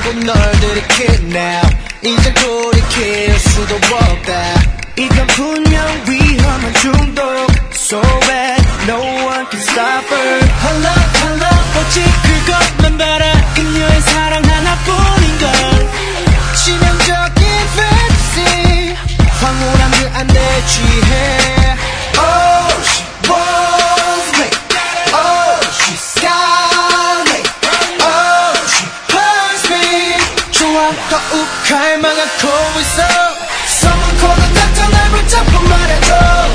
걸 걸고 널 들이킬 now 이제 돌이킬 수도 없다. 이건 분명 위험한 중독. So bad no one can stop her. Hello hello 오직 그것만 바라. 그녀의 사랑 하나뿐인걸. 치명적인 fantasy. 황홀한 그 안에 취해 더욱 갈망하고 있어 call the doctor 날 붙잡고 말해줘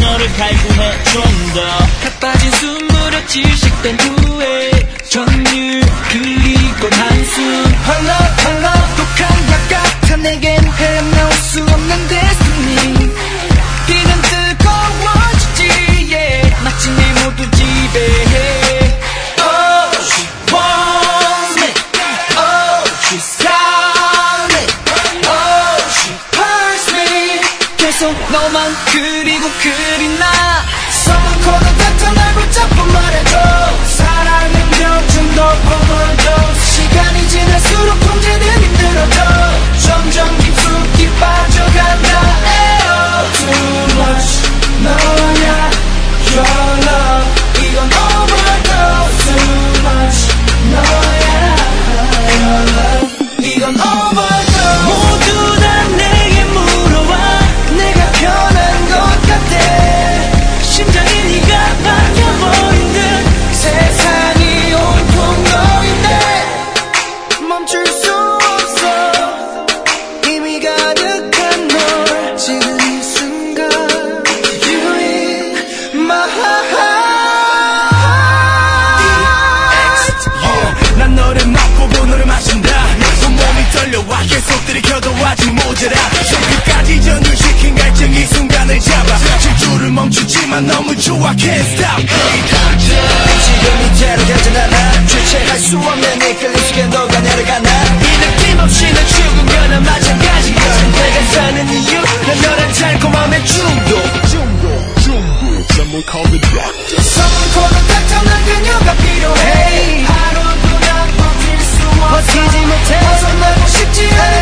너를 갈구해 좀더 가빠진 숨으로 질식된 후에 전율 그리고 한숨 헐렁 계속 너만 그리고 그리나 the doctor 날 붙잡고 말해 좋아 Can't stop. 지금 이대로 가진 않아. 주체할 수 없는 이 끌림 속에 너가 내려가나. 이 느낌 없이 난 죽은 마찬가지야 내가 사는 이유. 난 너란 달콤함의 중독. Someone call the doctor. Someone call the doctor 난 그녀가 필요해. 하루도 난 버틸 수 없어. 버티지 못해. 벗어나고 싶지 않은